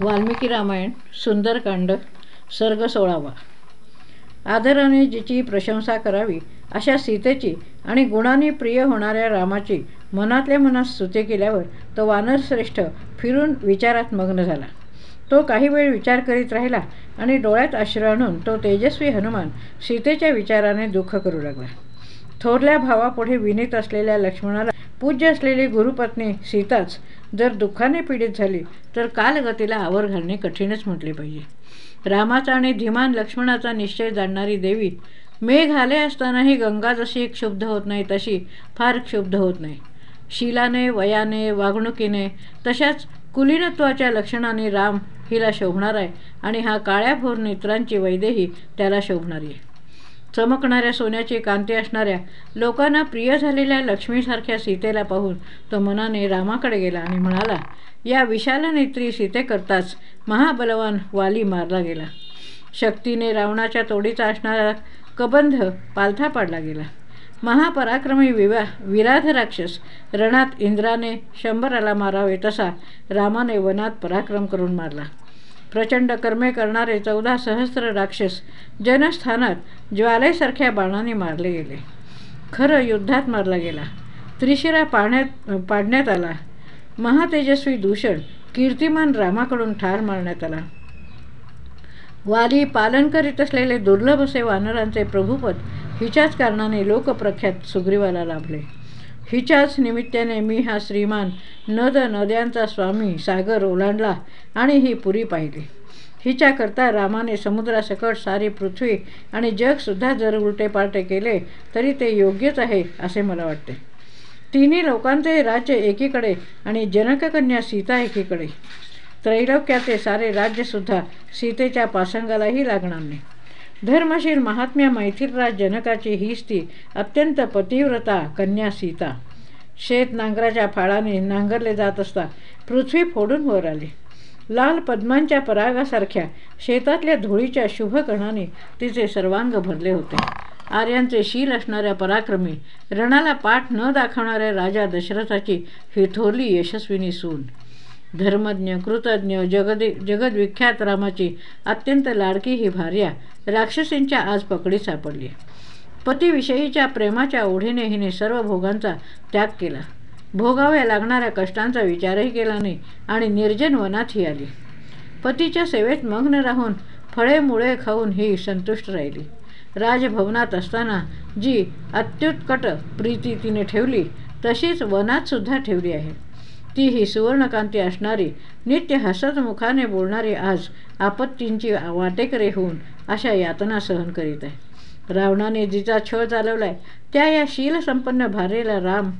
वाल्मिकी रामायण सुंदरकांड सर्ग सोळावा. आदराने जिची प्रशंसा करावी अशा सीतेची आणि गुणांनी प्रिय होणाऱ्या रामाची मनातल्या मनात स्तुती केल्यावर तो वानरश्रेष्ठ फिरून विचारात मग्न झाला. तो काही वेळ विचार करीत राहिला आणि डोळ्यात आश्रय आणून तो तेजस्वी हनुमान सीतेच्या विचाराने दुःख करू लागला. थोरल्या भावापुढे विनीत असलेल्या लक्ष्मणाला पूज्य असलेली गुरुपत्नी सीताच जर दुःखाने पीडित झाली तर कालगतीला आवर घालणे कठीणच म्हटले पाहिजे. रामाचा आणि धीमान लक्ष्मणाचा निश्चय जाणणारी देवी मेघ आले असतानाही गंगा जशी क्षुब्ध होत नाही तशी फार क्षुब्ध होत नाही. शिलाने वयाने वागणुकीने तशाच कुलीनत्वाच्या लक्षणाने राम हिला शोभणार आहे आणि हा काळ्याभोर नेत्रांची वैदेही त्याला शोभणारी आहे. चमकणाऱ्या सोन्याची कांती असणाऱ्या लोकांना प्रिय झालेल्या लक्ष्मीसारख्या सीतेला पाहून तो मनाने रामाकडे गेला आणि म्हणाला या विशालनेत्री सीतेकरताच महाबलवान वाली मारला गेला. शक्तीने रावणाच्या तोडीचा असणारा कबंध पालथा पाडला गेला. महापराक्रमी विवा विराध राक्षस रणात इंद्राने शंभराला मारावे तसा रामाने वनात पराक्रम करून मारला. प्रचंड कर्मे करणारे चौदा सहस्र राक्षस जनस्थानात ज्वालेसारख्या बाणाने मारले गेले. खरं युद्धात मारला गेला. त्रिशिरा पाण्यात पाडण्यात आला. महातेजस्वी दूषण कीर्तिमान रामाकडून ठार मारण्यात आला. वाली पालन करीत असलेले दुर्लभ असे वानरांचे प्रभुपद हिच्याच कारणाने लोकप्रख्यात सुग्रीवाला लाभले. हिच्याच निमित्ताने मी हा श्रीमान नद नद्यांचा स्वामी सागर ओलांडला आणि ही पुरी पाहिली. हिच्याकरता रामाने समुद्रासकट सारी पृथ्वी आणि जगसुद्धा जर उलटे पालटे केले तरी ते योग्यच आहे असे मला वाटते. तिन्ही लोकांचे राज्य एकीकडे आणि जनककन्या सीता एकीकडे. त्रैलोक्याचे सारे राज्यसुद्धा सीतेच्या पासंगालाही लागणार नाही. धर्मशील महात्म्या मैथिलराज जनकाची ही स्थिती अत्यंत पतिव्रता कन्या सीता. शेत नांगराच्या फाळाने नांगरले जात असता पृथ्वी फोडून वर आली. लाल पद्मांच्या परागासारख्या शेतातल्या धुळीच्या शुभकणाने तिचे सर्वांग भरले होते. आर्यांचे शील असणाऱ्या पराक्रमी रणाला पाठ न दाखवणाऱ्या राजा दशरथाची ही थोरली यशस्विनी सून. धर्मज्ञ कृतज्ञ जगदे जगदविख्यात रामाची अत्यंत लाडकी ही भार्या राक्षसींच्या आज पकडी सापडली. पतीविषयीच्या प्रेमाच्या ओढीने हिने सर्व भोगांचा त्याग केला. भोगाव्या लागणाऱ्या कष्टांचा विचारही केला नाही आणि निर्जन वनात ही आली. पतीच्या सेवेत मग्न राहून फळे मुळे खाऊन ही संतुष्ट राहिली. राजभवनात असताना जी अत्युत्कट प्रीती तिने ठेवली तशीच वनातसुद्धा ठेवली आहे. ती ही सुवर्णकांती असणारी नित्य हसत मुखाने बोलणारी आज आपत्तींची वाटेकरे होऊन अशा यातना सहन करीत आहे. रावणाने जिचा छळ चालवलाय त्या या शीलसंपन्न भारेला राम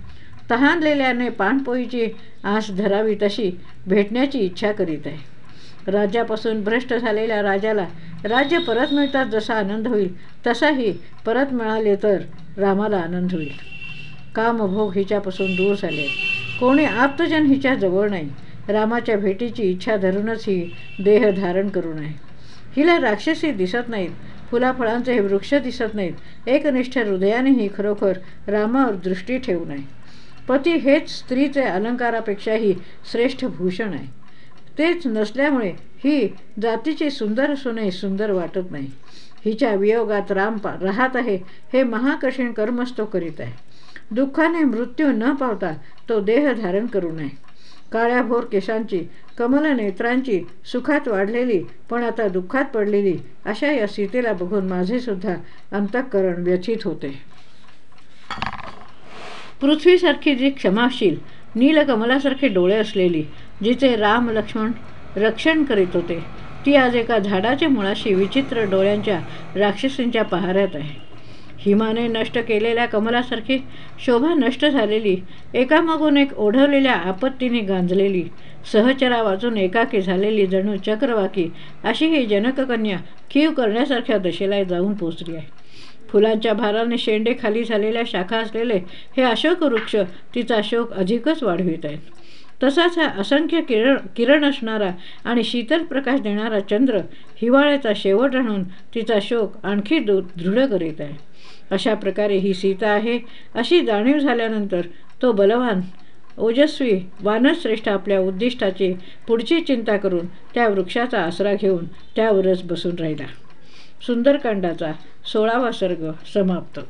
तहानलेल्याने पाणपोईची आस धरावी तशी भेटण्याची इच्छा करीत आहे. राज्यापासून भ्रष्ट झालेल्या राजाला राज्य परत मिळतात जसा आनंद होईल तसाही परत मिळाले तर रामाला आनंद होईल. कामभोग हिच्यापासून दूर झाले कोणी आप्तजन हिच्या जवळ नाही. रामाच्या भेटीची इच्छा धरूनच ही देह धारण करू नये. हिला राक्षसी दिसत नाहीत. फुलाफळांचे हे वृक्ष दिसत नाहीत. एकनिष्ठ हृदयानेही खरोखर रामावर दृष्टी ठेवू नये. पती हेच स्त्रीचे अलंकारापेक्षाही श्रेष्ठ भूषण आहे. तेच नसल्यामुळे ही जातीची सुंदर असूनही सुंदर वाटत नाही. हिच्या वियोगात राम पा राहत आहे हे महाकठीण कर्मच तो करीत आहे. दुःखाने मृत्यू न पावता तो देह धारण करू नये. काळ्याभोर केसांची कमल नेत्रांची सुखात वाढलेली पण आता दुःखात पडलेली अशा या सीतेला बघून माझेसुद्धा अंतःकरण व्यथित होते. पृथ्वीसारखी जी क्षमाशील नीलकमलासारखे डोळे असलेली जिचे राम लक्ष्मण रक्षण करीत होते ती आज एका झाडाच्या मुळाशी विचित्र डोळ्यांच्या राक्षसींच्या पहाऱ्यात आहे. हिमाने नष्ट केलेल्या कमलासारखी शोभा नष्ट झालेली एकामागून एक ओढवलेल्या आपत्तीने गांजलेली सहचरा वाचून एकाकी झालेली जणू चक्रवाकी अशी ही जनककन्या खीव करण्यासारख्या दशेला जाऊन पोचली आहे. फुलांच्या भाराने शेंडे खाली झालेल्या शाखा असलेले हे अशोक वृक्ष तिचा शोक अधिकच वाढवित आहेत. तसाच हा असंख्य किरण किरण असणारा आणि शीतल प्रकाश देणारा चंद्र हिवाळ्याचा शेवट आणून तिचा शोक आणखी दु दृढ करीत आहे. अशा प्रकारे ही सीता आहे. अशी जाणीव झाल्यानंतर तो बलवान ओजस्वी वानश्रेष्ठ आपल्या उद्दिष्टाची पुढची चिंता करून त्या वृक्षाचा आसरा घेऊन त्यावरच बसून राहिला. सुंदरकांडाचा सोळावा सर्ग समाप्त.